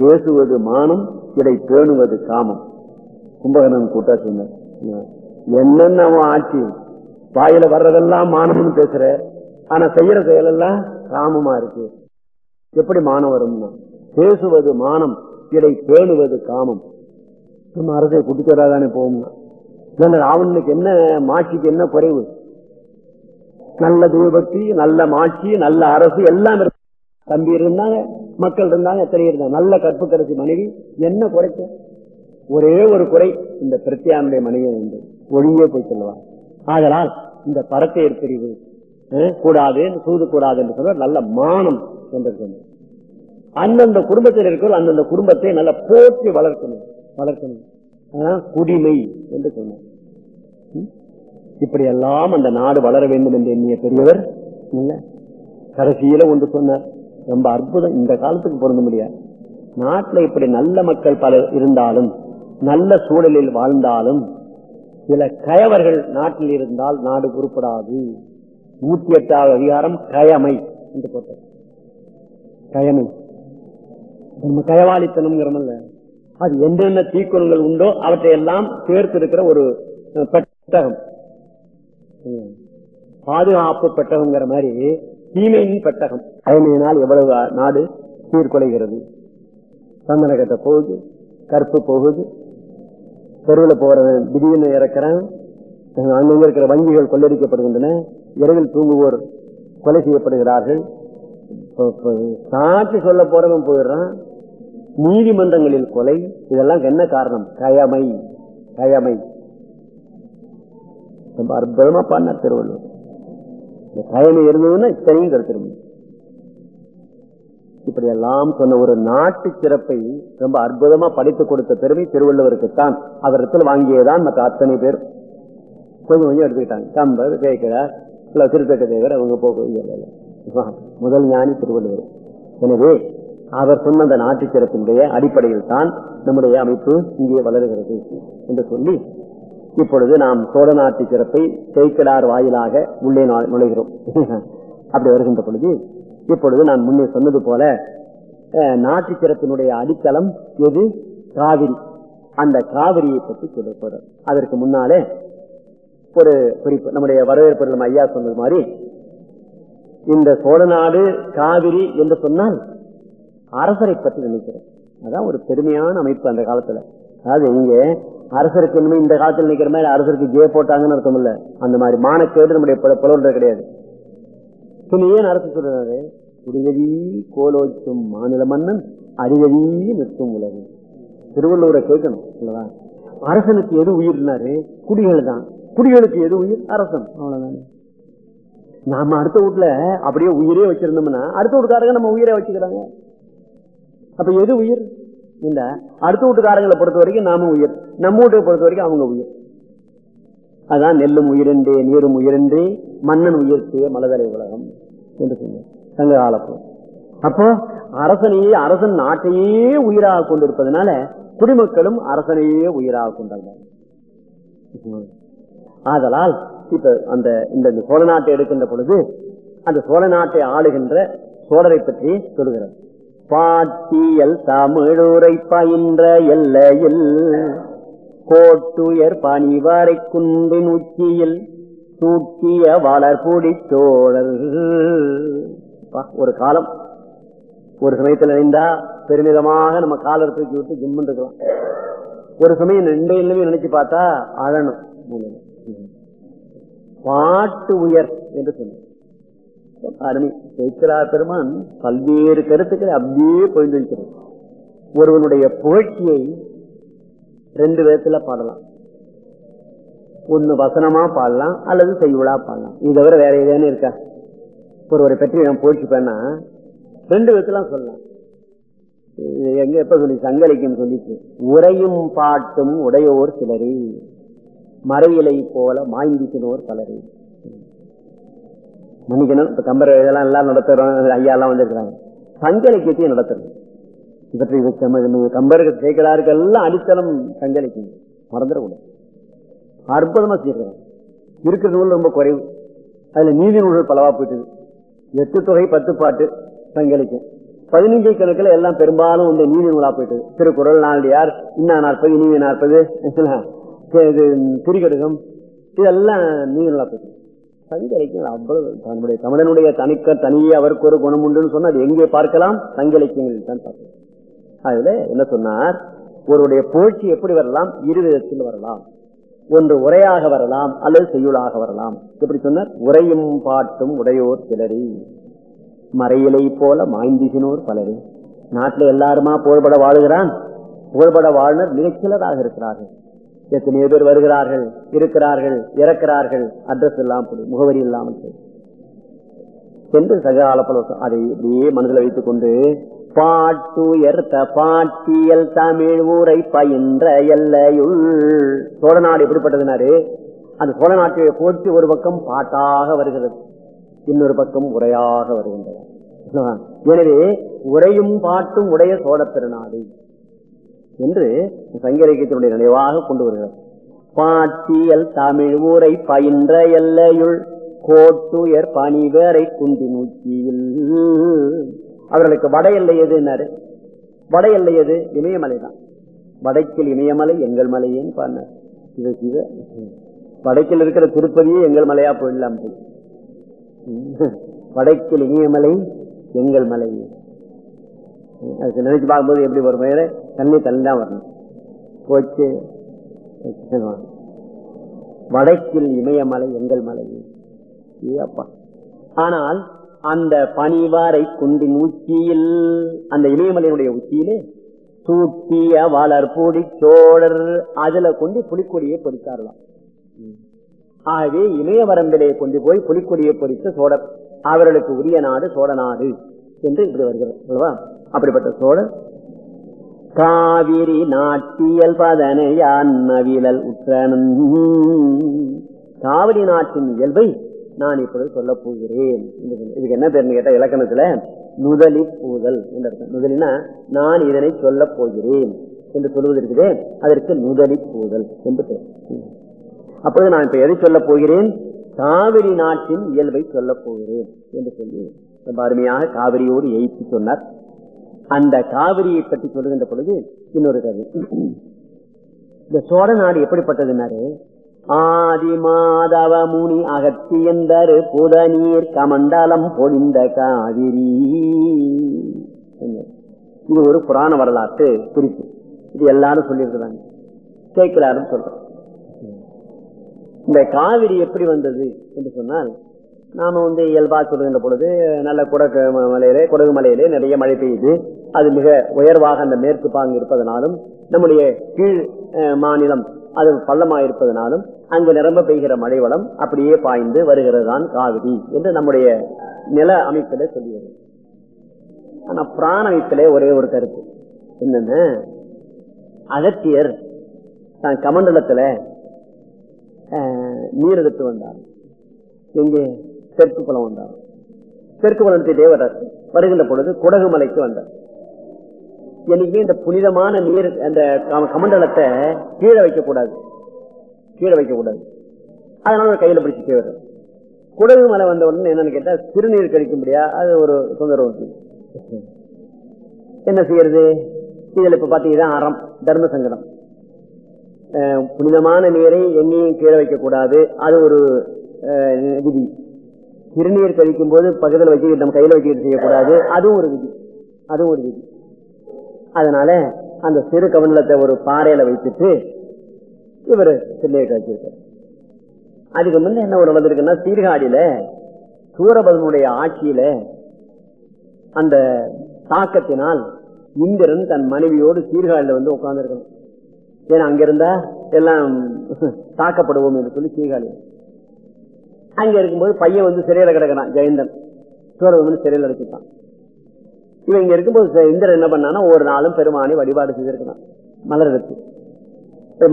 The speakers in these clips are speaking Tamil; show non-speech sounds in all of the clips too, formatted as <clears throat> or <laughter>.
பேசுவது மானம் இடை பேணுவது காமம். கும்பகர்ணன் கூட்டா சொன்ன என்னென்ன அவன் ஆட்சி? வாயில வர்றதெல்லாம் மானம்னு பேசுற ஆனா செய்யற செயலெல்லாம் காமமா இருக்கு. எப்படி மானம் வரும்னா பேசுவது மானம் இடை பேணுவது காமம். நம்ம அரசை குட்டிச்சோராதானே போகும்னா ராவணனுக்கு என்ன மாட்சிக்கு என்ன குறைவு? நல்ல தூபக்தி நல்ல மாட்சி நல்ல அரசு எல்லாம் இருக்கு. தம்பி இருந்தாங்க மக்கள் இருந்தாங்க எத்தனை இருந்தாங்க? நல்ல கற்பு கடைசி மனைவி. என்ன குறைக்க ஒரே ஒரு குறை இந்த பிரத்யானுடைய மனைவி உண்டு ஒழியே போய் சொல்லுவார் ஆதலால் இந்த பரத்தையர் பிரிவு கூடாது சூது கூடாது என்று சொல்ற நல்ல மானம் என்று சொன்னார் அந்தந்த குடும்பத்தில் இருக்கிற அந்தந்த குடும்பத்தை நல்ல போற்றி வளர்க்கணும். வளர்க்கணும். குடிமை என்று சொன்னார் இப்படி எல்லாம் அந்த நாடு வளர வேண்டும் என்று எண்ணிய பெரியவர் இல்ல? கடைசியில ஒன்று சொன்னார். ரொம்ப அற்புதம். இந்த காலத்துக்கு பொருந்த முடியாது நாட்டில் இப்படி நல்ல மக்கள் பலர் இருந்தாலும் நல்ல சூழலில் வாழ்ந்தாலும் சில கயவர்கள் நாட்டில் இருந்தால் நாடு குறிப்பிடாது நூத்தி எட்டாவது அதிகாரம் கயமை என்று போட்டது. கயமை. நம்ம கயவாளித்தனம்ங்கிறமல்ல. அது என்னென்ன தீக்குணங்கள் உண்டோ அவற்றை எல்லாம் சேர்த்து இருக்கிற ஒரு பெட்டகம். பாதுகாப்பு பெட்டகம்ங்கிற மாதிரி தீமையின் பெட்டகம். கயமையினால் எவ்வளவு நாடு சீர்குலைகிறது. சந்தனகத்தை போகுது கற்பு போகுது. தெருவில் போறவன் திடீர்னு இறக்கிறான். அங்க இருக்கிற வங்கிகள் கொள்ளடிக்கப்படுகின்றன. இரவில் தூங்குவோர் கொலை செய்யப்படுகிறார்கள். சாட்சி சொல்ல போறவன் போயிடுறான். நீதிமன்றங்களில் கொலை இதெல்லாம் என்ன காரணம்? கயமை கயமை. ரொம்ப அற்புதமா பண்ண திருவள்ளுவர். கயமை இருந்ததுன்னா இத்தனையும் கருத்து இப்படி எல்லாம் சொன்ன ஒரு நாட்டு சிறப்பை ரொம்ப அற்புதமா படித்து கொடுத்த பெருமை திருவள்ளுவருக்குத்தான் அவரிடத்தில் வாங்கியதான் மற்ற அத்தனை பேர். கொஞ்சம் கொஞ்சம் எடுத்துக்கிட்டாங்க. கம்பர் கேட்கிறார் திருத்தட்ட தேவர் அவங்க போக முதல் ஞானி திருவள்ளுவர். எனவே அவர் சொன்ன அந்த நாட்டு சிறப்பினுடைய அடிப்படையில் தான் நம்முடைய அமைப்பு இங்கே வளர்கிறது என்று சொல்லி இப்பொழுது நாம் சோழ நாட்டு சிறப்பை செய்கலார் வாயிலாக உள்ளே நுழைகிறோம். <laughs> அப்படி வருகின்ற பொழுது இப்பொழுது நான் முன்னே சொன்னது போல நாட்டு சிறப்பினுடைய அடித்தளம் எது? காவிரி. அந்த காவிரியை பற்றி சொல்ல அதற்கு முன்னாலே ஒரு குறிப்பு நம்முடைய வரவேற்பு நம்ம ஐயா சொன்னது மாதிரி இந்த சோழ நாடு காவிரி என்று சொன்னால் அரசரை பற்றி நினைக்கிறேன் அதான் ஒரு பெருமையான அமைப்பு அந்த காலத்துல. அதாவது இங்க அரசருக்கு இனிமே இந்த காலத்தில் நிற்கிற மாதிரி அரசருக்கு ஜெய போட்டாங்கன்னு அர்த்தம் இல்ல. அந்த மாதிரி மானக்கேடு நம்முடைய புலவர்கள் கிடையாது. ஏன் அரசு சொல்றாரு? குடிகதி கோலோச்சும் மாநில மன்னன் அறிவதி நிற்கும் உலகம். திருவள்ளூரை கேட்கணும் இல்லவா? அரசனுக்கு எது உயிர்னாரு? குடிகள் தான். குடிகளுக்கு எது உயிர்? அரசன். அவ்வளவுதானே. நாம அடுத்த வீட்டுல அப்படியே உயிரே வச்சிருந்தோம்னா அடுத்த வீட்டுக்காரங்க நம்ம உயிரை வச்சுக்கிறாங்க. அப்ப எது உயிர்? இல்ல. அடுத்த வீட்டுக்காரங்களை பொறுத்த வரைக்கும் நாம உயிர். நம்ம வீட்டை பொறுத்த வரைக்கும் அவங்க உயிர். அதான் நெல்லும் உயிரென்றே நீரும் உயிரென்றே மன்னன் உயிர்த்தே மலதரை உலகம் என்று சொன்னார். சங்க காலப்போ அப்போ அரசனையே அரசன் நாட்டையே உயிராக கொண்டிருப்பதனால குடிமக்களும் அரசனையே உயிராக கொண்டார்கள். ஆதலால் இப்ப அந்த இந்த சோழ நாட்டை எடுக்கின்ற பொழுது அந்த சோழ நாட்டை ஆளுகின்ற சோழரை பற்றி சொல்லுகிறார் பாட்டியல் தமிழுரை பயின்ற எல்லையில் கோட்டுயர் பணிவரை குன்றின் உச்சியில் தூக்கிய வளர்புடி சோழர். ஒரு காலம். ஒரு சமயத்தில் நினைந்தா பெருமிதமாக நம்ம காலர் தூக்கி விட்டு ஜிம்மன் இருக்கலாம். ஒரு சமயம் ரெண்டு இல்லமே நினைச்சு பார்த்தா அழணும் பாட்டு உயர் என்று சொன்ன அருமை. சேத்திரார் பெருமான் பல்வேறு கருத்துக்களை அப்படியே பொழிந்து வைக்கிறது ஒருவனுடைய புகழ்ச்சியை ரெண்டு விதத்துல பாடலாம். ஒண்ணு வசனமா பாடலாம் அல்லது செய்யுளா பாடலாம். இது தவிர வேற ஏதேன்னு இருக்கா? ஒருவரை பற்றி நான் போச்சுப்பேன்னா ரெண்டு விதத்துல சொல்லலாம். எங்க எப்ப சொல்லி? சங்கலிக்கும் சொல்லிச்சு. உரையும் பாட்டும் உடையோர் சிலரே மறையிலை போல மாய்ந்திக்கினோர் பலரே. மன்னிக்கணும். இப்ப கம்பர் இதெல்லாம் எல்லாம் நடத்துறோம். ஐயா எல்லாம் வந்திருக்கிறாங்க சங்கலிக்கத்தையும் நடத்துறது. இவற்றை கம்பருக்கு சேர்க்கிறாருக்கு எல்லாம் அடித்தளம் சங்கலிக்கும் மறந்துடக்கூடாது. அற்புதமா செய்யறாங்க இருக்கிற நூல் ரொம்ப குறைவு. அதுல நீதி நூல்கள் பலவா போயிட்டு எட்டு தொகை பத்து பாட்டு சங்கலிக்கும் பதினஞ்சு கணக்கில் எல்லாம் பெரும்பாலும் வந்து நீதி நூலா போயிட்டு திருக்குறள் நாலடியார் இன்னா நாற்பது இனிய நாற்பது இது திரிகடுகம் இதெல்லாம் நீதி நூலா போயிட்டு சங்கலைக்கும் அவ்வளவு தன்னுடைய தமிழனுடைய தனிக்க தனியே அவருக்கு ஒரு குணம் உண்டுன்னு சொன்னா அது எங்கே பார்க்கலாம்? சங்கலைக்கியங்களில் தான் பார்க்கலாம். அதுல என்ன சொன்னார்? ஒருவருடைய புகழ்ச்சி எப்படி வரலாம்? இரு விதத்தில் வரலாம். ஒன்று உரையாக வரலாம் அல்லது செய்யுளாக வரலாம். எப்படி சொன்னார்? உரையும் பாட்டும் உடையோர் சிலரி. மறையிலை போல மாய்ந்திசினோர் பலரு. நாட்டில் எல்லாருமா புகழ்பட வாழுகிறான்? புகழ்பட வாழ்நர் மிகச்சிலராக இருக்கிறார்கள். எத்தனையோ பேர் வருகிறார்கள் இருக்கிறார்கள் இறக்கிறார்கள் அட்ரஸ் இல்லாமல் முகவரி இல்லாமல் சென்று சகால பலவசம் அதை இப்படியே மனதில் வைத்துக் கொண்டு பாட்டுயர்த்த பாட்டியல் தமிழ் ஊரை பயின்ற எல்லையுள் சோழ நாடு எப்படிப்பட்டதுனாரு? அந்த சோழ நாட்டை போற்றி ஒரு பக்கம் பாட்டாக வருகிறது இன்னொரு பக்கம் உரையாக வருகின்றது எனவே உரையும் பாட்டும் உடைய சோழ திருநாடு. என்று சங்க இலக்கியத்தினுடைய நினைவாக கொண்டு வருகிறார். பாட்டியல் தமிழ் ஊரை பயின்ற எல்லையுள் கோட்டுயர் பணிவேரை குந்தி நூச்சியில் அவர்களுக்கு வட எல்லை எதுனாரு வட எல்லை எது? இமயமலை தான். வடக்கில் இமயமலை எங்கள் மலையேன்னு பாடினார் இது சிவ. வடக்கில் இருக்கிற திருப்பதியே எங்கள் மலையா போயிடலாம் போய். வடக்கில் இமயமலை எங்கள் மலையே அது நினைச்சு பார்க்கும்போது எப்படி வரும் மேலே தண்ணி தண்ணி தான் வரணும். போச்சு. வடக்கில் இமயமலை எங்கள் மலை. அப்பா ஆனால் அந்த பனிவாரை குண்டின் உச்சியில் அந்த இமயமலையினுடைய உச்சியிலே சூட்டிய வளர்பூடி சோழர் அதுல கொண்டு புலிக்கொடியை பொறித்தாரலாம் ஆகவே இமயவரம்பிலே கொண்டு போய் புலிக்கொடியை பொறித்த சோழர் அவர்களுக்கு உரிய நாடு சோழ நாடு என்று இப்படி வருகிறது அப்படிப்பட்ட சோழர் காவிரி நாட்டியல் பதனையான் நவிழல் உற்றனன். காவிரி நாட்டின் இயல்பை நான் இப்பொழுது சொல்ல போகிறேன். இதுக்கு என்ன பேருன்னு கேட்டா இலக்கணத்துல? நுதலி பூதல் நுதலினா நான் இதனை சொல்ல போகிறேன் என்று சொல்வது இருக்குதே அதற்கு நுதலி பூதல் என்று பேர் அப்பொழுது நான் இப்ப எதை சொல்ல போகிறேன்? காவிரி நாட்டின் இயல்பை சொல்ல போகிறேன் என்று சொல்லி ரொம்ப அருமையாக காவிரியோடு எய்த்து சொன்னார். அந்த காவிரியை பற்றி சொல்லுகின்ற பொழுது இன்னொரு கதை. இந்த சோழ நாடு எப்படிப்பட்டதுனாரு ஆதி மாதவ முனி அகத்தியந்தரு புத நீர் கமண்டலம் பொழிந்த காவிரி. இது ஒரு புராண வரலாற்று குறிப்பு. இது எல்லாரும் சொல்லியிருக்கிறாங்க. சேர்க்கலாரும் சொல்றோம். இந்த காவிரி எப்படி வந்தது? என்று சொன்னால் நாம வந்து இயல்பா சொல்லுகின்ற பொழுது நல்ல குடகு மலையிலே குடகு மலையிலே நிறைய மழை பெய்யுது அது மிக உயர்வாக அந்த மேற்கு பாங்கு இருப்பதனாலும் நம்முடைய கீழ் மாநிலம் அது பள்ளமாக இருப்பதனாலும் அங்கு நிரம்ப பெய்கிற மழை வளம் அப்படியே பாய்ந்து வருகிறது தான் காவிரி என்று நம்முடைய நில அமைப்பில சொல்லியது. ஆனா பிராண அமைப்பிலே ஒரே ஒரு கருத்து. என்னென்ன? அகத்தியர் தான் கமண்டலத்துல நீர் எடுத்து வந்தார். எங்கே? தெற்கு குளம் வந்தார். தெற்கு குளத்திலே வர்றார். வருகின்ற பொழுது குடகு மலைக்கு வந்தார். என்னைக்குமே இந்த புனிதமான நீர் அந்த கமண்டலத்தை கீழே வைக்கக்கூடாது. கீழே வைக்கக்கூடாது. அதனால ஒரு கையில பிடிச்சி தேவர் குடகு மலை வந்த உடனே என்னன்னு கேட்டா சிறுநீர் கழிக்கும்படியா? அது ஒரு தொந்தரவு. என்ன செய்யறது? இதுல இப்ப பாத்தீங்கன்னா அறம் தர்ம சங்கடம். புனிதமான நீரை எண்ணெயும் கீழே வைக்கக்கூடாது. அது ஒரு விதி. சிறுநீர் கழிக்கும் போது பக்கத்தில் வச்சுக்கிட்டு நம்ம கையில் வச்சுக்கிட்டு செய்யக்கூடாது. அதுவும் ஒரு விதி. அதுவும் ஒரு விதி. அதனால அந்த சிறு கவனத்தை ஒரு பாறையில வைத்துட்டு இவர் சிறுநீர் கழிச்சிருக்கார் அதுக்கு முன்ன என்ன ஒரு வந்திருக்குன்னா சீர்காழியில சூரபதனுடைய ஆட்சியில அந்த தாக்கத்தினால் இந்திரன் தன் மனைவியோடு சீர்காழில வந்து உட்கார்ந்துருக்கணும். ஏன்னா அங்க இருந்தா எல்லாம் தாக்கப்படுவோம் என்று சொல்லி சீர்காழி அங்க இருக்கும்போது பையன் வந்து சிறையில கிடக்கிறான் ஜெயந்தன். சூரபன் சிறையில் அடைச்சிட்டான் இவன் இங்க இருக்கும்போது இந்திரன் என்ன பண்ணானா ஒரு நாளும் பெருமானை வழிபாடு செய்திருக்கிறான். மலர் எடுத்து.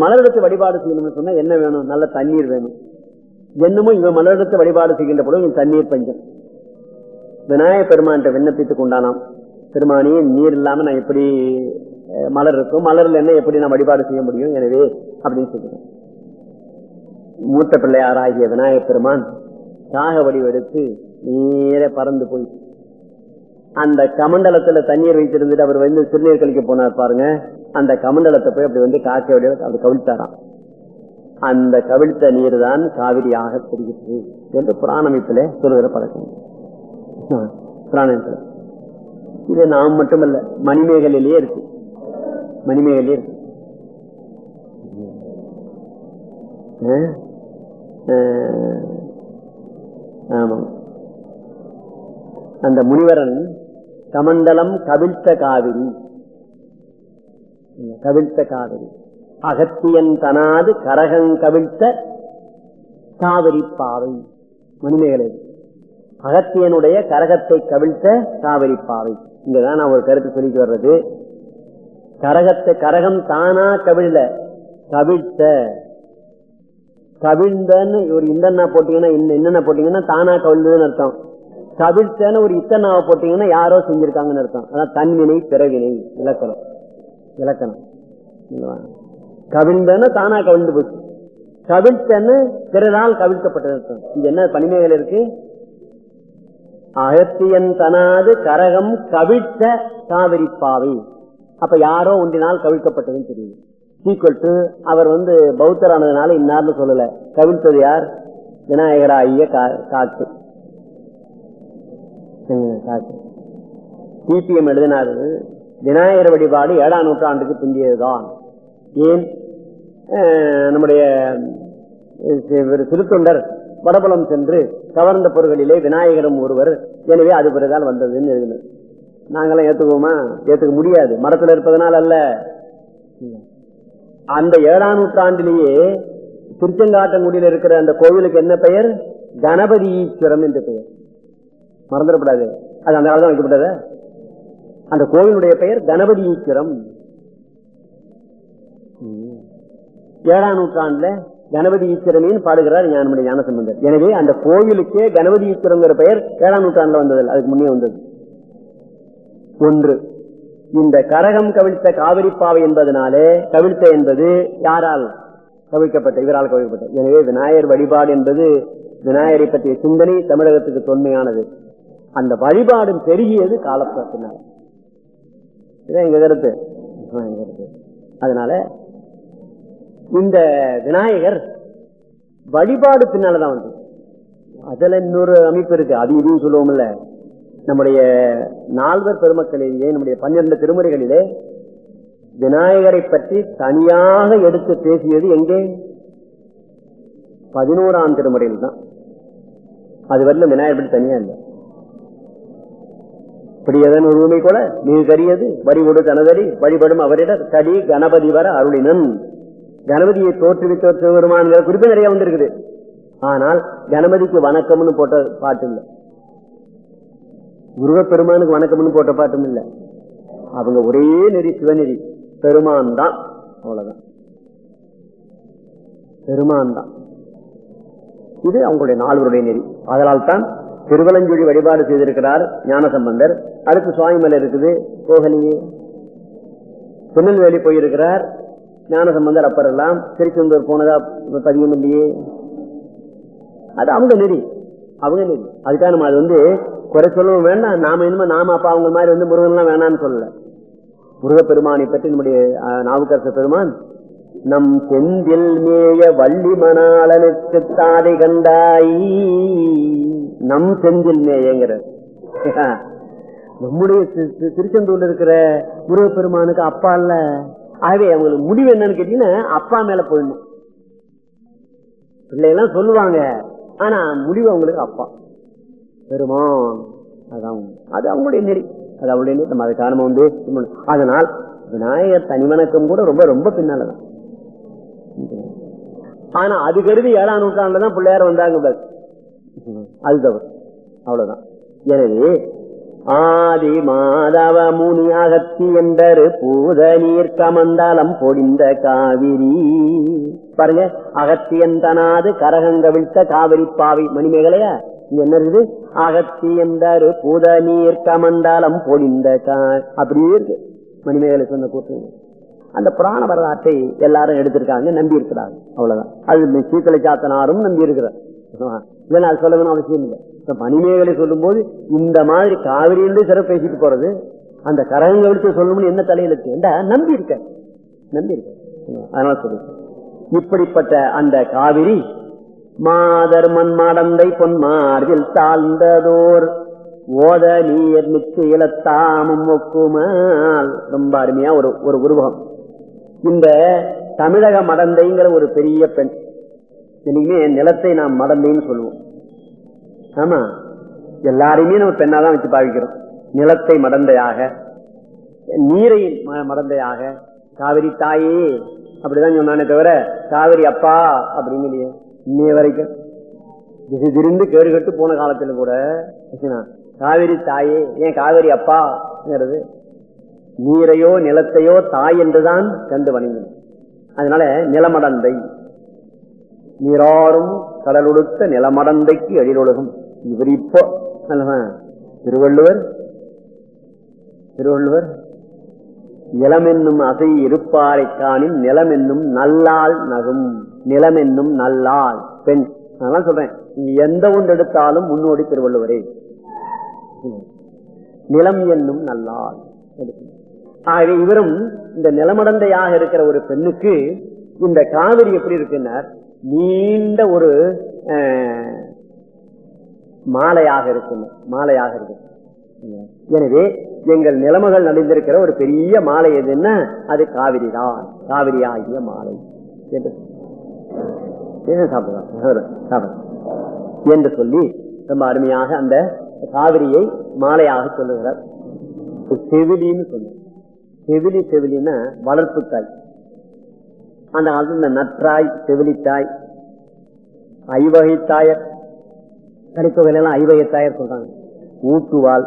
மலர் எடுத்து வழிபாடு செய்யணும்னு சொன்னா என்ன வேணும்? நல்ல தண்ணீர் வேணும். என்னமோ இவன் மலர் எடுத்து வழிபாடு செய்கின்ற பொழுது தண்ணீர் பஞ்சம். விநாயக பெருமான் விண்ணப்பித்துக் கொண்டானாம். பெருமானி நீர் இல்லாம நான் எப்படி மலர் இருக்கும்? மலர்ல என்ன எப்படி நான் வழிபாடு செய்ய முடியும்? எனவே அப்படின்னு சொல்லுறேன் மூத்த பிள்ளையாராகிய விநாயக பெருமான் காக வடிவெடுத்து நேர பறந்து போய் அந்த கமண்டலத்துல தண்ணீர் வைத்திருந்துட்டு அவர் வந்து சிறுநீர் கழிக்க போனார் பாருங்க. அந்த கமண்டலத்தை போய் அப்படி வந்து காக்க வழியா அவர் கவிழ்த்தாராம். அந்த கவிழ்த்த நீர் தான் காவிரியாக தெரிகிறது என்று புராணமைப்பில சொல்கிற பழக்கம். புராணத்தில் இது நாம் மட்டுமல்ல மணிமேகலையிலேயே இருக்கு. மணிமேகலையே இருக்கு. ஆமா. அந்த முனிவரன் கமண்டலம் கவிழ்த்த காவிரி. கவிழ்த்த காவிரி. அகத்தியன் தனாது கரகம் கவிழ்த்த காவிரி பாவை. மணிமேகலை. அகத்தியனுடைய கரகத்தை கவிழ்த்த காவிரி பாவை. இங்கதான் நான் ஒரு கருத்து சொல்லிட்டு வர்றது. கரகத்தை கரகம் தானா கவிழ்ல. கவிழ்த்த. கவிழ்ந்தன்னு ஒரு இந்தன்னா போட்டீங்கன்னா என்னென்ன போட்டீங்கன்னா தானா கவிழ்ந்ததுன்னு அர்த்தம். கவிழ்த்தன்னு ஒரு இத்தனாவை போட்டீங்கன்னா யாரோ செஞ்சிருக்காங்கன்னு அர்த்தம். அதான் தன்வினை பிறவினை இலக்கணம். இலக்கணம். கவிழ்ந்தன்னு தானா கவிழ்ந்து போச்சு. கவிழ்த்தன்னு பிறரால் கவிழ்க்கப்பட்டது அர்த்தம். இது என்ன பனிமைகள் இருக்கு? அகத்தியன் தனாது கரகம் கவிழ்த்த காவிரிப்பாவை அப்ப யாரோ ஒன்றினால் கவிழ்க்கப்பட்டதுன்னு தெரியுது. ஈக்குவல் டு அவர் வந்து பௌத்தரானதுனால இன்னார்னு சொல்லல. கவிழ்த்தது யார்? விநாயகராகிய காட்டு. காட்டு. சிபிஎம் எழுதினாரு விநாயகர் வழிபாடு ஏழாம் நூற்றாண்டுக்கு பிந்தியதுதான். ஏன்? நம்முடைய திருத்தொண்டர் வடபுலம் சென்று கவர்ந்த பொருள்களிலே விநாயகரும் ஒருவர் எனவே அது பிறகால் வந்ததுன்னு எழுதினது நாங்களாம் ஏத்துக்குவோமா? ஏத்துக்க முடியாது. மரத்தில் இருப்பதனால் அல்ல. அந்த ஏழாம் நூற்றாண்டிலேயே திருச்செங்காட்டங்குடியில் இருக்கிற அந்த கோவிலுக்கு என்ன பெயர்? கணபதி ஈஸ்வரம் என்று பெயர். மறந்துடப்படாது அது அந்த காலத்தில் வைக்கப்பட்டது? அந்த கோவிலுடைய பெயர் கணபதி ஈஸ்வரம் ஏழாம் நூற்றாண்டுல கணபதி ஈஸ்வரனின் பாடுகிறார் ஞானமுடைய ஞான சம்பந்தர் எனவே அந்த கோவிலுக்கே கணபதி ஈஸ்வரங்கிற பெயர் ஏழாம் நூற்றாண்டுல வந்தது அதுக்கு முன்னே வந்தது. ஒன்று. இந்த கரகம் கவிழ்த்த காவிரிப்பாவை என்பதனாலே கவிழ்த்த என்பது யாரால் கவிழ்க்கப்பட்ட இவரால் கவிழ்க்கப்பட்ட? எனவே விநாயகர் வழிபாடு என்பது விநாயகரை பற்றிய சிந்தனை தமிழகத்துக்கு தொன்மையானது. அந்த வழிபாடும் பெருகியது காலப்பட்டினார் இதான் எங்க கருத்து? அதனால இந்த விநாயகர் வழிபாடு பின்னாலதான் வந்து அதுல இன்னொரு அமைப்பு இருக்கு. அது இதுவும் சொல்லுவோம்ல. நம்முடைய நால்வர் பெருமக்களிலேயே நம்முடைய பன்னிரண்டு திருமுறைகளிலே விநாயகரை பற்றி தனியாக எடுத்து பேசியது எங்கே? பதினோராம் திருமுறையில் தான் அது வரல விநாயகர் பற்றி தனியா இல்லை. பிடியதன் உரிமை கூட நீ கரியது வடிவொடு தனதடி வழிபடும் அவரிடர் கடி கணபதி வர அருளினன். கணபதியை தோற்றுவித்தோர் சிவபெருமான்கிற குறிப்பு நிறைய வந்திருக்குது. ஆனால் கணபதிக்கு வணக்கம்னு போட்ட பாட்டு இல்லை. முருகப்பெருமானுக்கு வணக்கம்னு போட்ட பாட்டும் இல்லை. அவங்க ஒரே நெறி சிவநெறி. பெருமான் தான். அவ்வளவுதான். பெருமான் தான். இது அவங்களுடைய நால்வருடைய நெறி. அதனால் தான் திருவலஞ்சொழி வழிபாடு செய்திருக்கிறார் ஞானசம்பந்தர். அடுத்து சுவாமிமலை இருக்குது போகலையே திருநெல்வேலி போயிருக்கிறார் ஞானசம்பந்தர் அப்பர் எல்லாம் திருச்செந்தூர் போனதா பதியம் இல்லையே. அது அவங்க நெறி. அவங்க நெறி. அதுக்காக நம்ம அது வந்து குறை சொல்லவும் வேண்டாம். நாம இனிமே நாம அப்பா அவங்க மாதிரி வந்து முருகன்லாம் வேணாம்னு சொல்லல. முருகப்பெருமானை பற்றி நம்முடைய நாவுக்கரச பெருமான் நம் செந்தில் மேய வள்ளி மணாளனுக்கு தாதை கண்டாய். நம் செந்தில் மேயங்கிற <laughs> நம்முடைய திருச்செந்தூர்ல இருக்கிற முருகப்பெருமானுக்கு அப்பா இல்ல. ஆகவே அவங்களுக்கு முடிவு என்னன்னு கேட்டீங்கன்னா அப்பா மேல போயிடணும். பிள்ளையெல்லாம் சொல்லுவாங்க. ஆனா முடிவு அவங்களுக்கு அப்பா. பெருமான். அதான் அது அவங்களுடைய நெறி. அது அவங்களுடைய நெறி. நம்ம அதை காரணம் வந்து அதனால் விநாயகர் தனிவணக்கம் கூட ரொம்ப ரொம்ப பின்னாலதான் ஆனா அது கருதி ஏழாம் நூற்றாண்டுலதான் பிள்ளையார் வந்தாங்க அது தவறு. அவ்வளவுதான். எனவே ஆதி மாதவ முனி அகத்தி என்றரு பூத நீர் கமண்டலம் பொடிந்த காவிரி. பாருங்க அகத்தியன் தனாது கரகங்கவிழ்த்த காவிரி பாவி மணிமேகலையா? என்ன இருக்குது அகத்தி என்றாரு பூத நீர் கமண்டாலம் பொழிந்த கா அப்படியே இருக்கு. மணிமேகலை சொன்ன கூட்டு அந்த புராண வரலாற்றை எல்லாரும் எடுத்திருக்காங்க நம்பி இருக்கிறாங்க அவ்வளவுதான். அது சீக்கலை சாத்தனாரும் நம்பி இருக்கிறார் இதெல்லாம் அது சொல்லணும்னு அவசியம் இல்லை. இப்ப மணிமேகலை சொல்லும் போது இந்த மாதிரி காவிரியிலிருந்து சிறப்பு பேசிட்டு போறது அந்த கரகங்க விழுத்து சொல்லணும்னு என்ன தலையெழுத்து ஏண்டா நம்பி இருக்க நம்பி இருக்க அதனால சொல்லுங்க இப்படிப்பட்ட அந்த காவிரி மாதர் மண்மாடந்தை பொன்மார்பில் தாழ்ந்ததோர். ஓத நீர் மிச்சு தாமும் ஒக்குமால். ரொம்ப அருமையா ஒரு ஒரு உருவகம். இந்த தமிழக மடந்தைங்கிற ஒரு பெரிய பெண். என்னைக்குமே நிலத்தை நாம் மடந்தைன்னு சொல்லுவோம். ஆமா எல்லாரையுமே நம்ம பெண்ணாதான் வச்சு பாவிக்கிறோம். நிலத்தை மடந்தையாக நீரை ம- மடந்தையாக காவிரி தாயே அப்படிதான் சொன்னானே தவிர காவிரி அப்பா அப்படின்னு இல்லையே. இன்னைய வரைக்கும். திசை திருந்து கேடு கட்டு போன காலத்தில் கூட காவிரி தாயே ஏன் காவிரி அப்பாங்கிறது நீரையோ நிலத்தையோ தாய் என்றுதான் கண்டு வணங்கினோம் அதனால நிலமடந்தை நீராறும் கடலுடுத்த நிலமடந்தைக்கு எழிலொழுகும். இவர் இப்போ நல்லவா, திருவள்ளுவர்? திருவள்ளுவர்? இளமென்னும் அசை இருப்பாரை காணின் நிலமென்னும் நல்லாள் நகும். நிலமென்னும் நல்லாள் பெண் அதெல்லாம் சொல்றேன். நீ எந்த ஒன்று எடுத்தாலும் முன்னோடி திருவள்ளுவரே. நிலம் என்னும் நல்லாள் ஆகவே இவரும் இந்த நிலமடந்தையாக இருக்கிற ஒரு பெண்ணுக்கு இந்த காவிரி எப்படி இருக்குன்னார்? நீண்ட ஒரு மாலையாக இருக்கும். மாலையாக இருக்கு எனவே எங்கள் நிலைமைகள் நடந்திருக்கிற ஒரு பெரிய மாலை எதுன்னா அது காவிரி தான் காவிரி ஆகிய மாலை. என்று என்ன சாப்பிடலாம் சாப்பிடலாம் என்று சொல்லி ரொம்ப அருமையாக அந்த காவிரியை மாலையாக சொல்லுகிறார். செவிலின்னு சொன்னார் செவிலி செவிலின்னா வளர்ப்பு தாய் அந்த காலத்தில் இந்த நற்றாய் செவிலித்தாய் ஐவகைத்தாயர் தாயர் ஐவகைத்தாயர் எல்லாம் சொல்றாங்க. ஊட்டுவாள்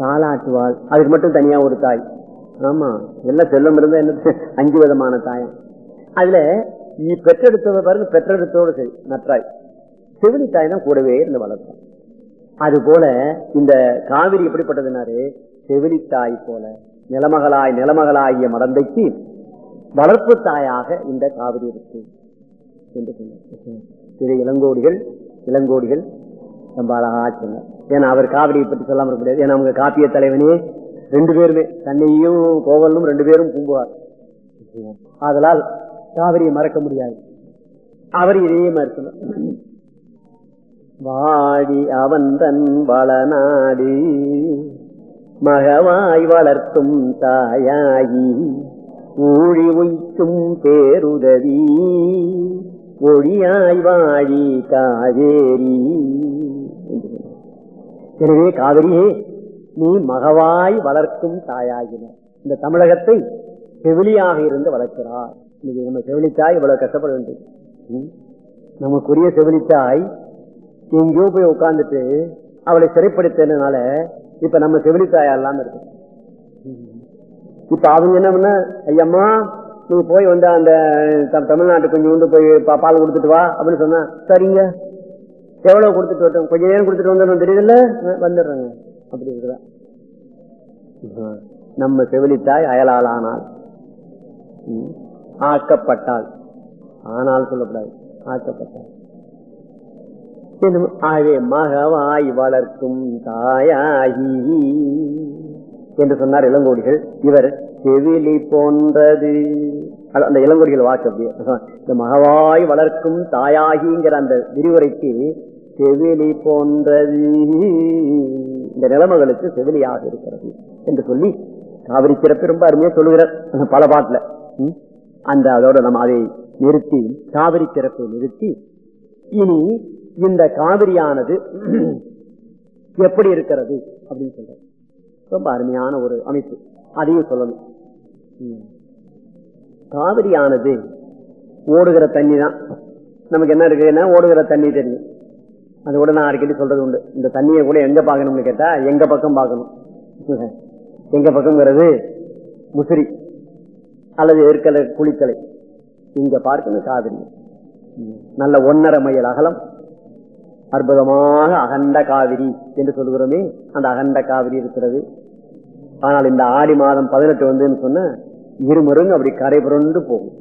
தாளாட்டுவாள் அதுக்கு மட்டும் தனியா ஒரு தாய். ஆமா எல்லாம் செல்லம் இருந்தா என்ன அஞ்சு விதமான தாயம் அதுல நீ பெற்றெடுத்தவ பாருங்க பெற்றெடுத்தோடு சரி நற்றாய். செவிலி தாய் தான் கூடவே இருந்து வளர்த்தான் அது போல இந்த காவிரி எப்படிப்பட்டதுனாரு? செவிலி தாய் போல நிலமகளாய் நிலமகளாகிய மடந்தைக்கு வளர்ப்பு தாயாக இந்த காவிரி இருக்கு என்று சொன்னார். இது இளங்கோடிகள் இளங்கோடிகள் ரொம்ப அழகா சொன்னார். ஏன்னா அவர் காவிரியை பற்றி சொல்லாம இருக்க முடியாது. ஏன்னா அவங்க காப்பிய தலைவனே ரெண்டு பேருமே தன்னையும் கோவலும் ரெண்டு பேரும் கும்புவார். ஆதலால் காவிரியை மறக்க முடியாது. அவர் இதே மறுக்கணும். வாடி அவந்தன் வளநாடு மகவாய் வளர்த்தும் தாயாகி ஊழி உய்த்தும் பேருதவி ஒழியாய் வாழி காவேரி. எனவே காவிரியே நீ மகவாய் வளர்க்கும் தாயாகின. இந்த தமிழகத்தை செவிலியாக இருந்து வளர்க்கிறார். இன்னைக்கு நம்ம செவிலித்தாய் இவ்வளவு கஷ்டப்பட வேண்டியது. ம்? நமக்குரிய செவிலித்தாய் எங்கேயோ போய் உட்கார்ந்துட்டு அவளை சிறைப்படுத்தினால இப்ப நம்ம செவிலித்தாயா இல்லாம இருக்கு. இப்ப அவங்க என்ன பண்ண ஐயம்மா நீ போய் வந்து அந்த தமிழ்நாட்டு கொஞ்சம் வந்து போய் பா- பால் கொடுத்துட்டு வா அப்படின்னு சொன்னா சரிங்க. எவ்வளவு கொடுத்துட்டு வரட்டும். கொஞ்ச நேரம் கொடுத்துட்டு வந்தோம் தெரியுதுல்ல? அஹ் வந்துடுறேங்க. அப்படி இருக்குதா? நம்ம செவிலித்தாய் அயலாளானால் ஆக்கப்பட்டால். ஆனால் சொல்லக்கூடாது ஆக்கப்பட்டால். ஆகவே மகவாய் வளர்க்கும் தாயாகி என்று சொன்னார் இளங்கோடிகள். இவர் செவிலி போன்றது. அந்த இளங்கோடிகள் வாக்கு அப்படியே. இந்த மகவாய் வளர்க்கும் தாயாகிங்கிற அந்த விரிவுரைக்கு செவிலி போன்றது. இந்த நிலைமைகளுக்கு செவிலியாக இருக்கிறது என்று சொல்லி காவிரி சிறப்பு ரொம்ப அருமையா சொல்லுகிறார். பல பாட்டுல. அந்த அதோட நம்ம அதை நிறுத்தி காவிரி சிறப்பை நிறுத்தி இனி இந்த காவிரியானது <clears throat> எப்படி இருக்கிறது அப்படின்னு சொல்ற ரொம்ப அருமையான ஒரு அமைப்பு. அதையும் சொல்லணும். காவிரியானது ஓடுகிற தண்ணி தான். நமக்கு என்ன இருக்குன்னா ஓடுகிற தண்ணி தெரியும். அது கூட நான் அடிக்கடி சொல்றது உண்டு. இந்த தண்ணியை கூட எங்க பார்க்கணும்னு கேட்டா எங்க பக்கம் பார்க்கணும். <laughs> எங்க பக்கம்ங்கிறது முசிறி. அல்லது ஏற்கலை குளித்தலை. இங்க பார்க்கணும் காவிரி நல்ல ஒன்னரை மைல் அகலம். அற்புதமாக அகண்ட காவிரி என்று சொல்கிறோமே அந்த அகண்ட காவிரி இருக்கிறது. ஆனால் இந்த ஆடி மாதம் பதினெட்டு வந்துன்னு சொன்ன இருமருங்க அப்படி கரை புரண்டு போகும்.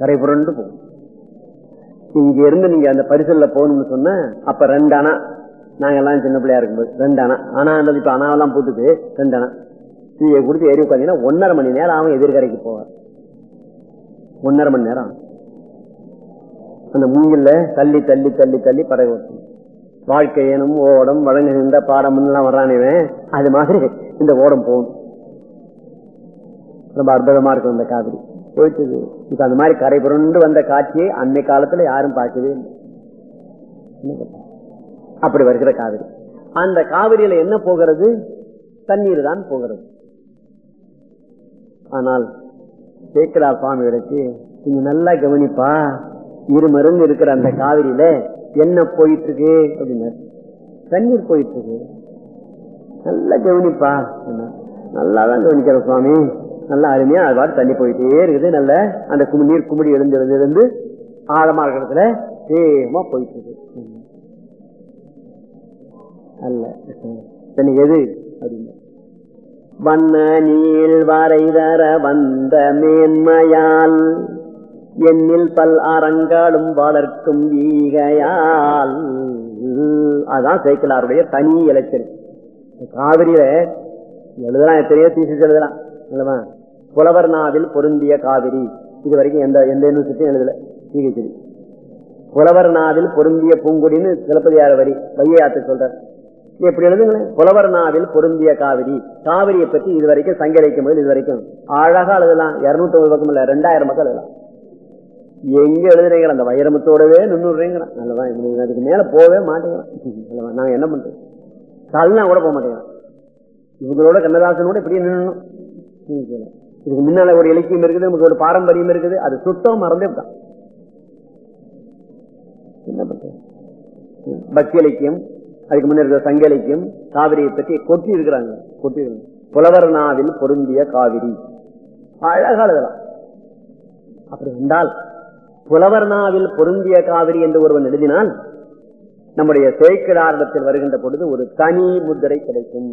கரை புரண்டு போகும். இங்க இருந்து நீங்க அந்த பரிசல்ல போகணும்னு சொன்ன அப்ப ரெண்டு அணா. நாங்கெல்லாம் சின்ன பிள்ளையா இருக்கும்போது ரெண்டு அணா. அணான்றது இப்ப அணாவெல்லாம் போட்டுது ரெண்டு அணா. டீயை கொடுத்து ஏறி உட்காந்தீங்கன்னா ஒன்னரை மணி நேரம் அவன் எதிர்கரைக்கு போவார் ஒன்னரை மணி நேரம் அந்த மூங்கில்ல தள்ளி தள்ளி தள்ளி தள்ளி படகு ஓட்டும் வாழ்க்கை ஏனும் ஓடம் வழங்குகின்ற பாடம் எல்லாம் அது மாதிரி இந்த ஓடம் போகணும் ரொம்ப அற்புதமா இருக்கும் இந்த காவிரி. போயிட்டு இப்ப அந்த மாதிரி கரை புரண்டு வந்த காட்சியை அன்னை காலத்துல யாரும் பார்க்கவே இல்லை. அப்படி வருகிற காவிரி. அந்த காவிரியில என்ன போகிறது? தண்ணீர் தான் போகிறது. ஆனால் சேக்கரா சுவாமிகளுக்கு நீங்க நல்லா கவனிப்பா இரு மருந்து இருக்கிற அந்த காவிரியில என்ன போயிட்டு இருக்கு அப்படின்னாரு. தண்ணீர் போயிட்டு இருக்கு நல்லா கவனிப்பா நல்லா நல்லாதான் கவனிக்கிற சுவாமி. நல்லா அருமையா அது பாட்டு தண்ணி போயிட்டே இருக்குது. நல்ல அந்த குமி நீர் குமிடி எழுந்திருந்து இருந்து ஆழமா இருக்கிறதுல வேகமா போயிட்டு இருக்கு அல்ல எது? அப்படின்னு வண்ண நீள் வரைதர வந்த மேன்மையால் என்னில் பல் அறங்காலும் வளர்க்கும் ஈகையால். அதான் சேக்கலாருடைய தனி இலச்சல் காவிரியில எழுதலாம் எத்தனையோ தீசிச்சு எழுதலாம் இல்லவா புலவர் நாவில் பொருந்திய காவிரி. இது வரைக்கும் எந்த எந்த யூனிவர்சிட்டியும் எழுதல தீகச்சேரி புலவர் நாவில் பொருந்திய பூங்குடின்னு சிலப்பதியார வரி வையாத்து சொல்றார். எப்படி எழுதுங்களேன்? புலவர் நாவில் பொருந்திய காவிரி. காவிரியை பற்றி இதுவரைக்கும் சங்கரிக்கும் போது இது வரைக்கும் அழகா எழுதலாம். இருநூத்தி ஐம்பது பக்கம் இல்ல ரெண்டாயிரம் பக்கம் எழுதலாம். எங்க எழுதுறீங்க அந்த வைரமுத்தோடவே நின்றுறீங்களா நல்லவா அதுக்கு மேல போகவே மாட்டேங்கிறான் நல்லவா நாங்க என்ன பண்றோம் தள்ளா கூட போக மாட்டேங்கிறான் இவங்களோட கண்ணதாசனோட இப்படியே நின்னணும் இதுக்கு முன்னால ஒரு இலக்கியம் இருக்குது நமக்கு ஒரு பாரம்பரியம் இருக்குது. அது சுத்தம் மறந்தே என்ன பண்றது? பக்தி இலக்கியம். அதுக்கு முன்ன இருக்கிற சங்கலைக்கும் காவிரியை பற்றி கொட்டி இருக்கிறாங்க கொட்டி புலவர் நாவில் பொருந்திய காவிரி. அழகா எழுதலாம். அப்படி இருந்தால் புலவர் நாவில் பொருந்திய காவிரி என்று ஒருவன் எழுதினால் நம்முடைய சேக்கிடாரிடத்தில் வருகின்ற பொழுது ஒரு தனி முத்திரை கிடைக்கும்.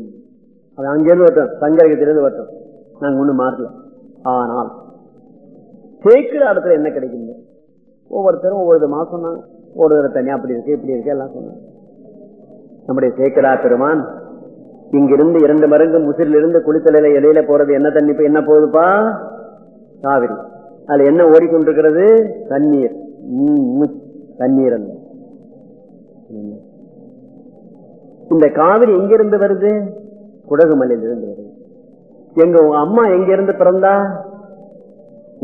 அது அங்கிருந்து வட்டோம் சங்கரகத்திலிருந்து வரட்டும். நாங்க ஒண்ணு மாறல. ஆனால் சேக்கிடாரத்துல என்ன கிடைக்கும் ஒவ்வொருத்தரும் ஒவ்வொரு மாசம் தான் ஒரு தடவை தனியா அப்படி இருக்கு இப்படி இருக்கு எல்லாம் சொன்னாங்க. நம்முடைய சேக்கடா பெருமான். இங்கிருந்து இரண்டு மருங்கு முசிலிருந்து குளித்தலையில இடையில போறது என்ன தண்ணி? இப்ப என்ன போகுதுப்பா? காவிரி. அதுல என்ன ஓடிக்கொண்டிருக்கிறது தண்ணீர். தண்ணீர் அல்ல இந்த காவிரி எங்கிருந்து வருது? குடகுமலையில் இருந்து வருது. எங்க உங்க அம்மா எங்க இருந்து பிறந்தா?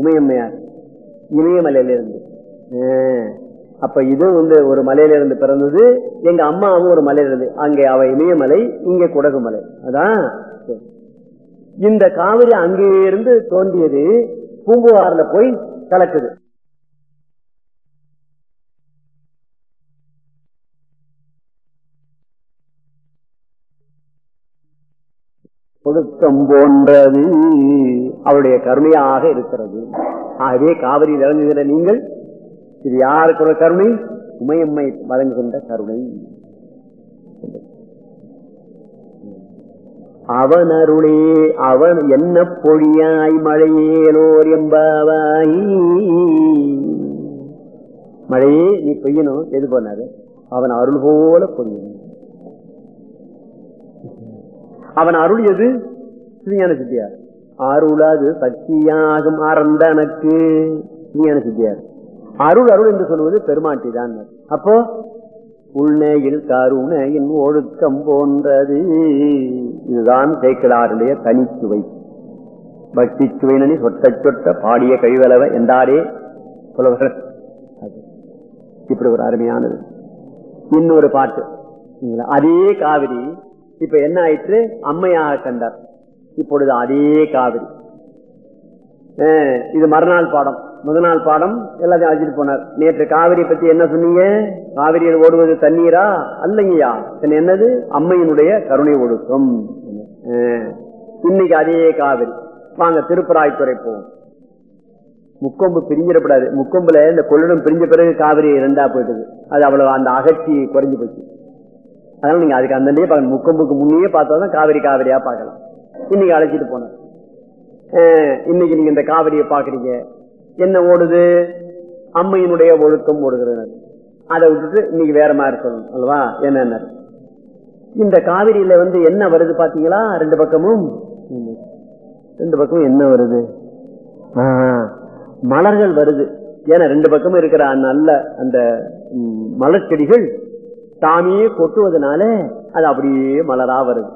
உமையம்மையார். இமயமலையில இருந்து அப்ப இது வந்து ஒரு மலையில இருந்து பிறந்தது எங்க அம்மாவும் ஒரு மலை இருந்தது. அங்கே அவ இமயமலை இங்க குடகுமலை. அதான் சரி. இந்த காவிரி அங்கே இருந்து தோன்றியது பூம்புவார்ல போய் கலக்குது. ஒழுக்கம் போன்றது. அவருடைய கருணையாக இருக்கிறது. ஆகவே காவிரி இறங்குகிற நீங்கள் இது யாருக்கு ஒரு கருணை? உமையம்மை வழங்குகின்ற கருணை. அவன் அருளே அவன் என்ன பொழியாய் மழையேலோர் எம்பாவாய் மழையே நீ பெய்யணும் எது போனாரு? அவன் அருள் போல பொழியணும் அவன் அருள் எது? ஸ்ரீஞான சித்தியார். அருளாது சக்தியாகும் அறந்தனக்கு. ஸ்ரீஞான சித்தியார். அருள் அருள் என்று சொல்வது பெருமாட்டி தான். அப்போ உள்நேயில் கருணையின் ஒழுக்கம் போன்றது. இதுதான் சேக்கிலாருடைய தனிச்சுவை. பக்தி சுவைனி சொட்ட சொட்ட பாடிய கழிவளவ என்றாரே புலவர் இப்படி ஒரு அருமையானது. இன்னொரு பாட்டு. அதே காவிரி. இப்ப என்ன ஆயிற்று? அம்மையாக கண்டார். இப்பொழுது அதே காவிரி. இது மறுநாள் பாடம். முதல் நாள் பாடம் எல்லாத்தையும் அழைச்சிட்டு போனார். நேற்று காவிரி பத்தி என்ன சொன்னீங்க? காவிரியில் ஓடுவது தண்ணீரா? அல்லையா என்னது? அம்மையினுடைய கருணை ஒடுக்கம். இன்னைக்கு அதே காவிரி. வாங்க திருப்பராய்த்துறை போவோம். முக்கொம்பு பிரிஞ்சிடக்கூடாது முக்கொம்புல இந்த கொள்ளிடம் பிரிஞ்ச பிறகு காவிரி ரெண்டா போயிடுது அது அவ்வளவு அந்த அகற்றி குறைஞ்சு போச்சு. அதனால நீங்க அதுக்கு அந்த பார்க்கணும் முக்கொம்புக்கு முன்னே பார்த்தாதான் காவிரி காவிரியா பார்க்கலாம். இன்னைக்கு அழைச்சிட்டு போனேன் இன்னைக்கு நீங்க இந்த காவிரியை பாக்குறீங்க என்ன ஓடுது? அம்மையினுடைய ஒழுக்கம் ஓடுகிறது. அதை விட்டுட்டு இன்னைக்கு வேற மாதிரி சொல்லணும் அல்லவா? என்ன இந்த காவிரியில வந்து என்ன வருது பாத்தீங்களா? ரெண்டு பக்கமும்? ரெண்டு பக்கமும் என்ன வருது? மலர்கள் வருது. ஏன்னா ரெண்டு பக்கமும் இருக்கிற நல்ல அந்த மலர் செடிகள் தாமியே கொட்டுவதனால அது அப்படியே மலரா வருது.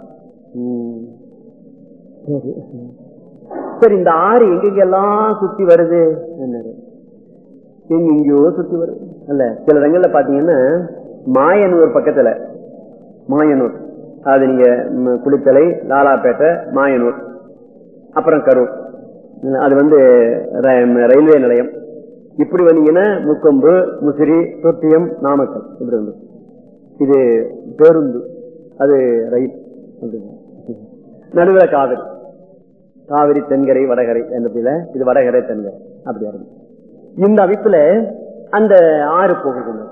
சரி இந்த ஆறு எங்கெங்கெல்லாம் சுத்தி வருது? என்னது? எங்க சுத்தி வருது. அல்ல சில இடங்கள்ல பாத்தீங்கன்னா மாயனூர் பக்கத்துல. மாயனூர். அது நீங்க குளித்தலை லாலாப்பேட்டை மாயனூர். அப்புறம் கரூர். அது வந்து ரயில்வே நிலையம். இப்படி வந்தீங்கன்னா முக்கொம்பு முசிறி தொட்டியம் நாமக்கல். இப்படி வந்து இது பேருந்து. அது ரயில். நடுவில் காவிரி. காவிரி தென்கரை வடகரை என்ற இது வடகரை தென்கரை. அப்படியா? இருக்கும் இந்த அமைப்புல அந்த ஆறு போகுதுங்க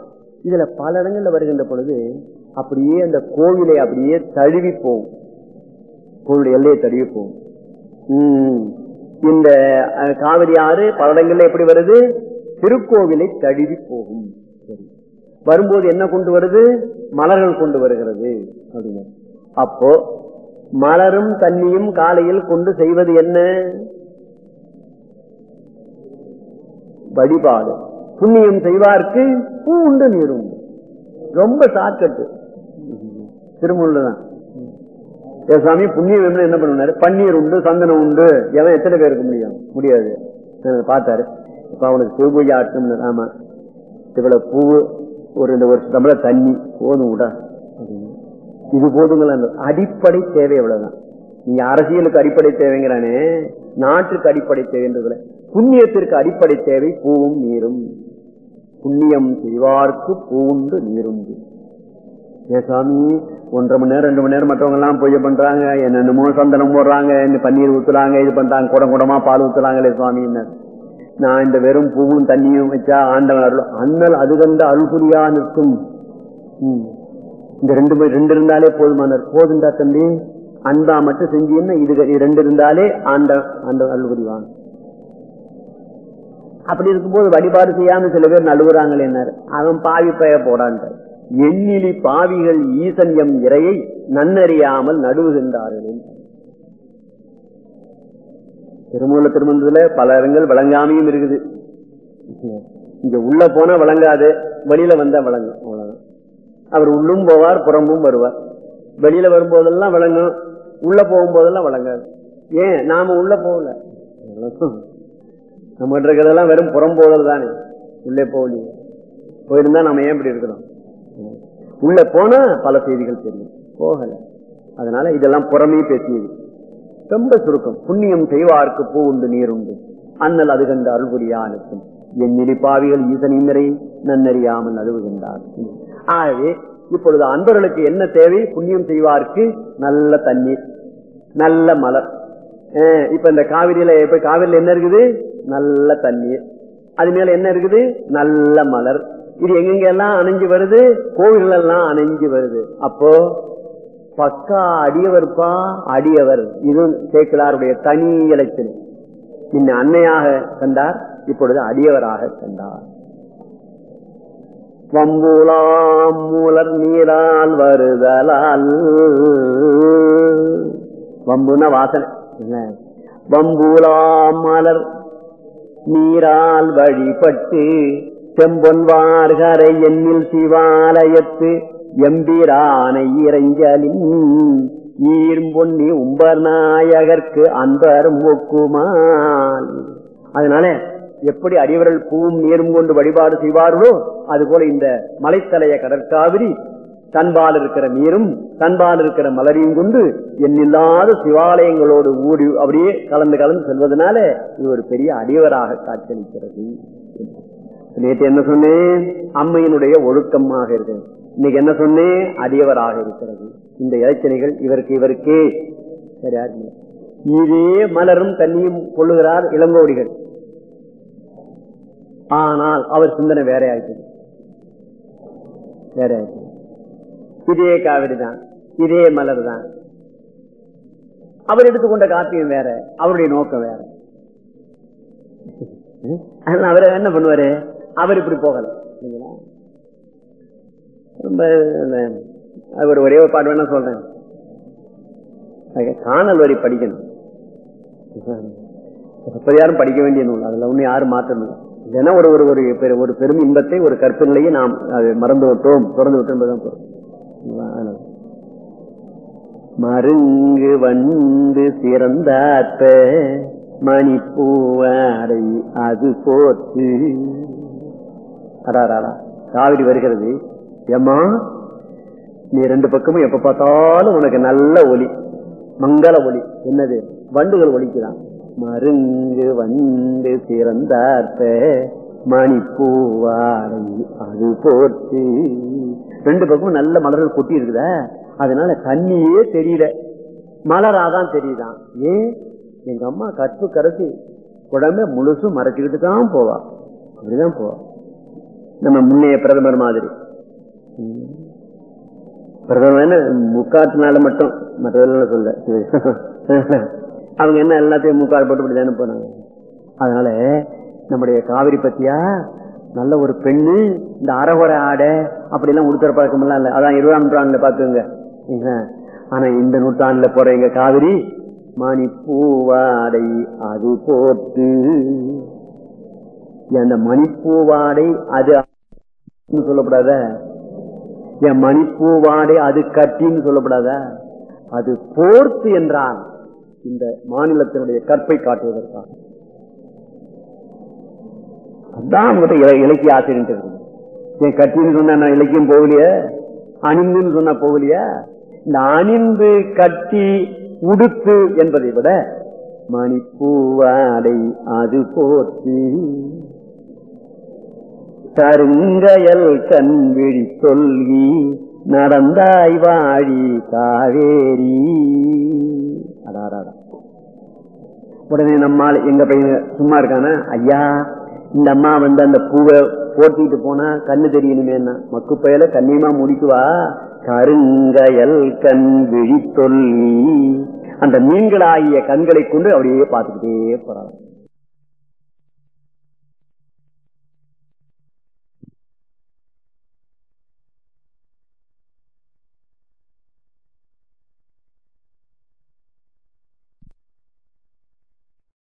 இதுல பல இடங்கள்ல வருகின்ற பொழுது அப்படியே அந்த கோவிலை அப்படியே தழுவி போகும். கோவிலுடைய எல்லையை தழுவி போகும். இந்த காவிரி ஆறு பல இடங்கள்ல எப்படி வருது? திருக்கோவிலை தழுவி போகும். வரும்போது என்ன கொண்டு வருது? மலர்கள் கொண்டு வருகிறது. அப்படின்னு அப்போ மலரும் தண்ணியும் காலையில் கொண்டு செய்வது என்ன? வழிபாடு. புண்ணியம் செய்வார்க்கு பூ உண்டு நீர் உண்டு ரொம்ப சாக்கட்டு திருமுள்ளதான் சாமி புண்ணியம் என்ன பண்ணுவாரு? பன்னீர் உண்டு சந்தனம் உண்டு எவன் எத்தனை பேருக்கு முடியும்? முடியாது. பார்த்தாரு. இப்ப அவனுக்கு சிவபூஜை ஆட்டம் ஆமா. இவ்வளவு பூ ஒரு ரெண்டு வருஷம் நம்மள தண்ணி போதும் விட இது போதுங்களா? அடிப்படை தேவை எவ்வளவுதான் நீங்க அரசியலுக்கு அடிப்படை தேவைங்கிறானே. நாட்டுக்கு அடிப்படை தேவைன்றதுல. புண்ணியத்திற்கு அடிப்படை தேவை பூவும் நீரும். புண்ணியம் செய்வார்க்கு பூண்டு நீரும். ஏ சாமி ஒன்றரை மணி நேரம் ரெண்டு மணி நேரம் மற்றவங்க எல்லாம் பூஜை பண்றாங்க என்னென்னமோ சந்தனம் போடுறாங்க இந்த பன்னீர் ஊத்துறாங்க இது பண்றாங்க குடம் குடமா பால் ஊத்துறாங்களே சுவாமி நான் இந்த வெறும் பூவும் தண்ணியும் வச்சா ஆண்டவன் அருள் அண்ணல் அது கண்ட அருள்புரியா நிற்கும். இந்த ரெண்டு ரெண்டு இருந்தாலே போதுமானார் போதுண்டா தம்பி? அன்பா மட்டும் செஞ்சீங்கன்னா இது ரெண்டு இருந்தாலே ஆண்ட ஆண்ட அழுகுறிவான் அப்படி இருக்கும்போது வழிபாடு செய்யாம சில பேர் நழுவுறாங்களே அவன் பாவி பெய போடான்ட்டார் எண்ணிலி பாவிகள் ஈசன் எம் இறையை நன்னறியாமல் நடுவுகின்றார்கள். திருமூல திருமணத்துல பல இடங்கள் வழங்காமையும் இருக்குது. இங்க உள்ள போனா வழங்காது வெளியில வந்தா வழங்கும். அவர் உள்ளும் போவார் புறமும் வருவார். வெளியில வரும்போதெல்லாம் விளங்கும் உள்ள போகும்போதெல்லாம் விளங்காது. ஏன்? நாம உள்ள போகல. நம்ம இருக்கிறதெல்லாம் வெறும் புறம் போதல் தானே. உள்ளே போகலையே. போயிருந்தா நம்ம ஏன் இப்படி இருக்கிறோம்? உள்ள போனா பல செய்திகள் தெரியும். போகல. அதனால இதெல்லாம் புறமே பேசியது. ரொம்ப சுருக்கம். புண்ணியம் செய்வார்க்கு பூ உண்டு நீர் உண்டு. அண்ணல் அது கண்டு அருள்புரியா அனுப்பும் என் நெறிப்பாவிகள் ஈசனின் நிறை நன்னறியாமல் அழுவுகின்றார் ஆகவே இப்பொழுது அன்பர்களுக்கு என்ன தேவை? புண்ணியம் செய்வார்க்கு நல்ல தண்ணீர் நல்ல மலர். இப்ப இந்த காவிரியில இப்ப காவிரியில என்ன இருக்குது? நல்ல தண்ணீர். அது மேல என்ன இருக்குது? நல்ல மலர். இது எங்கெங்கெல்லாம் அணைஞ்சு வருது? கோவில்கள் எல்லாம் அணைஞ்சு வருது. அப்போ பக்கா அடியவர்ப்பா அடியவர். இது சேக்கிலாருடைய தனி இலட்சணம் இன்னும் அன்னையாக கண்டார் இப்பொழுது அடியவராக கண்டார். வம்பூலாம் மூலர் நீரால் வருதலால். வம்புன வாசனை. வம்பூலாம் மலர் நீரால் வழிபட்டு செம்பொன்வார்கரை எண்ணில் சிவாலயத்து எம்பிரானை இறைஞ்சலின் ஈர்பொன்னி உம்பர் நாயகர்க்கு அன்பர் மொக்குமால் அதனால எப்படி அடிவரல் பூவும் நீரும் கொண்டு வழிபாடு செய்வார்களோ அதுபோல இந்த மலைத்தலைய கடற்காவிரி தன்பால் இருக்கிற நீரும் தன்பால் இருக்கிற மலரையும் கொண்டு எண்ணில்லாத சிவாலயங்களோடு ஊடி அப்படியே கலந்து கலந்து செல்வதனால இது ஒரு பெரிய அடியவராக காட்சியளிக்கிறது. நேற்று என்ன சொன்னேன்? அம்மையினுடைய ஒழுக்கமாக இருக்கு இன்னைக்கு என்ன சொன்னேன்? அடியவராக இருக்கிறது. இந்த இலச்சனைகள் இவருக்கு இவருக்கே. சரியா? இதே மலரும் தண்ணியும் கொள்ளுகிறார் இளங்கோடிகள். ஆனால் அவர் சிந்தனை வேற ஆயிடுச்சு வேற ஆயிடுச்சு இதே காவிரி தான் இதே மலர் தான். அவர் எடுத்துக்கொண்ட காப்பியம் வேற அவருடைய நோக்கம் வேற. அவர் என்ன பண்ணுவாரு? அவர் இப்படி போகல. ரொம்ப அவர் ஒரே ஒரு பாட்டு வேணா சொல்றேன். காணல் வரி படிக்கணும். எப்படியாரும் படிக்க வேண்டிய நூல் அதுல ஒண்ணு யாரும் மாற்றணும் ஒரு ஒரு ஒரு பெரு- ஒரு பெரும் இன்பத்தை ஒரு கற்பனையே நாம் அதை மறந்து விட்டோம். திறந்து விட்டோம் என்பதுதான் மருங்கு வந்து சிறந்தாற்ப மணிப்பூவாடை அது போத்து அடாராடா காவிரி வருகிறது. ஏமா நீ ரெண்டு பக்கமும் எப்ப பார்த்தாலும் உனக்கு நல்ல ஒளி மங்கள ஒளி என்னது? வண்டுகள் ஒலிக்குதான். மருங்கு வந்து சிறந்தார்த்த மணிப்பூவாரை அது போட்டு ரெண்டு பக்கமும் நல்ல மலர்கள் கொட்டி இருக்குத? அதனால தண்ணியே தெரியல. மலராதான் தெரியுதான். ஏன்? எங்க அம்மா கற்பு கரைச்சி உடம்பே முழுசும் மறைச்சுக்கிட்டு தான் போவா. அப்படிதான் போவா. நம்ம முன்னைய பிரதமர் மாதிரி. பிரதமர் பிரதமர் முக்காட்டுனால மட்டும். மற்றதெல்லாம் சொல்ல. அவங்க என்ன எல்லாத்தையும் மூக்கால் போட்டு இப்படி போனாங்க அதனால நம்முடைய காவிரி பத்தியா நல்ல ஒரு பெண்ணு இந்த அறகுறை ஆடை அப்படி எல்லாம் உடுத்துற பழக்கம் எல்லாம் இல்ல. அதான் இருபதாம் நூற்றாண்டுல பாத்துங்க ஆனா இந்த நூற்றாண்டுல போற எங்க காவிரி மணி பூவாடை அது போட்டு. அந்த மணிப்பூவாடை அது சொல்லப்படாத? என் மணிப்பூவாடை அது கட்டின்னு சொல்லப்படாத? அது போர்த்து என்றான் இந்த மாநிலத்தினுடைய கற்பை காட்டுவதற்காக. அதான் அவங்ககிட்ட இலக்கிய ஆசிரியர் இருக்குது என் கட்டின்னு சொன்னா நான் இலக்கியம் போகலையே? அணிந்துன்னு சொன்னா போகலையா? இந்த அணிந்து கட்டி உடுத்து என்பதை விட மணிப்பூவாடை அது போற்றி கருங்கயல் கண்விழி சொல்லி நடந்தாய் வாழி காவேரி. அடாராடா உடனே நம்மால் எங்க பையன் சும்மா இருக்கானா? ஐயா இந்த அம்மா வந்து அந்த பூவை போட்டிட்டு போனா கண்ணு தெரியணுமேன்னா. மக்கு பயல கண்ணியமா முடிக்குவா கருங்கயல் கண் விழி அந்த மீன்களாகிய கண்களை கொண்டு அப்படியே பார்த்துக்கிட்டே போறாங்க